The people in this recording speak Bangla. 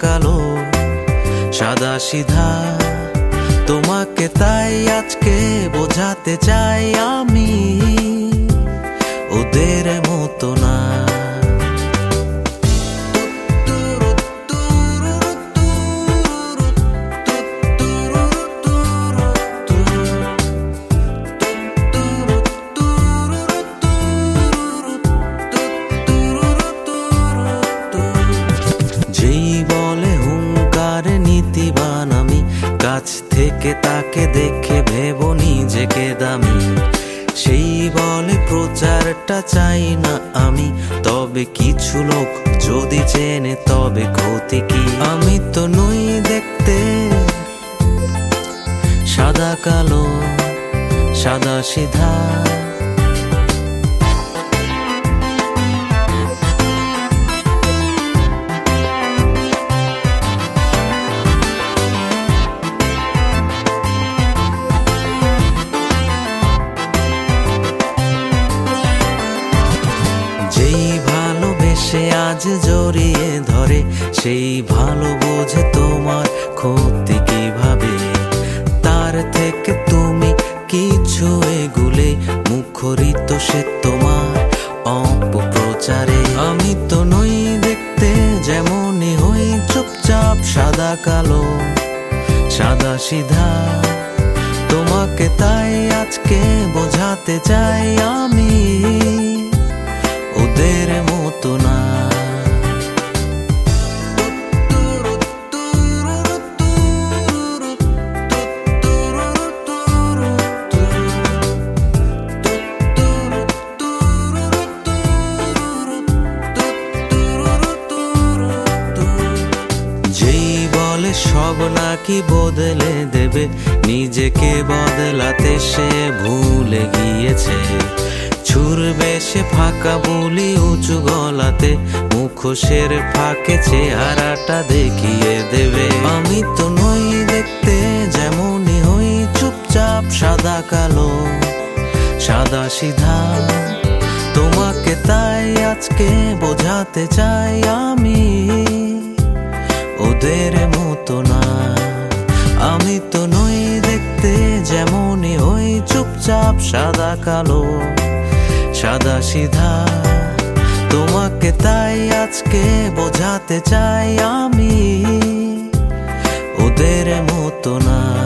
কালো সাদা সিধা। তোমাকে তাই আজকে বোঝাতে চাই আমি ওদের মতো না। নীতিবান আমি। কাছ থেকে তাকে দেখে ভেব নিজেকে দামি। সেই বলে প্রচারটা চাই না আমি। তবে কিছু লোক যদি চেনে তবে ক্ষতি কি? আমি তো নই দেখতে। সাদা কালো, সাদা সিধা। ভালোবেসে আজ জড়িয়ে ধরে, সেই ভালো বোঝে তোমার ক্ষতি কীভাবে? তার থেকে তুমি কিছু এগুলে, মুখরিত সে তোমার অপপ্রচারে। আমি তো নই দেখতে যেমনই হই, চুপচাপ সাদা কালো, সাদা সিধা। তোমাকে তাই আজকে বোঝাতে চাই আমি, ওদের মতো না। বলে, সব নাকি বদলে দেবে। নিজেকে বদলাতে সে ভুলে গিয়েছে। ছুরবে সে ফাঁকা বলি উঁচু গলাতে, মুখোশের ফাঁকে চেহারাটা দেখিয়ে দেবে। আমি তো নই দেখতে যেমনই হই, চুপচাপ সাদা কালো, সাদা সিধা। তোমাকে তাই আজকে বোঝাতে চাই আমি। আমি তো নই দেখতে যেমনই ওই চুপচাপ সাদা কালো, সাদা সিধা। তোমাকে তাই আজকে বোঝাতে চাই আমি, ওদের মতো না।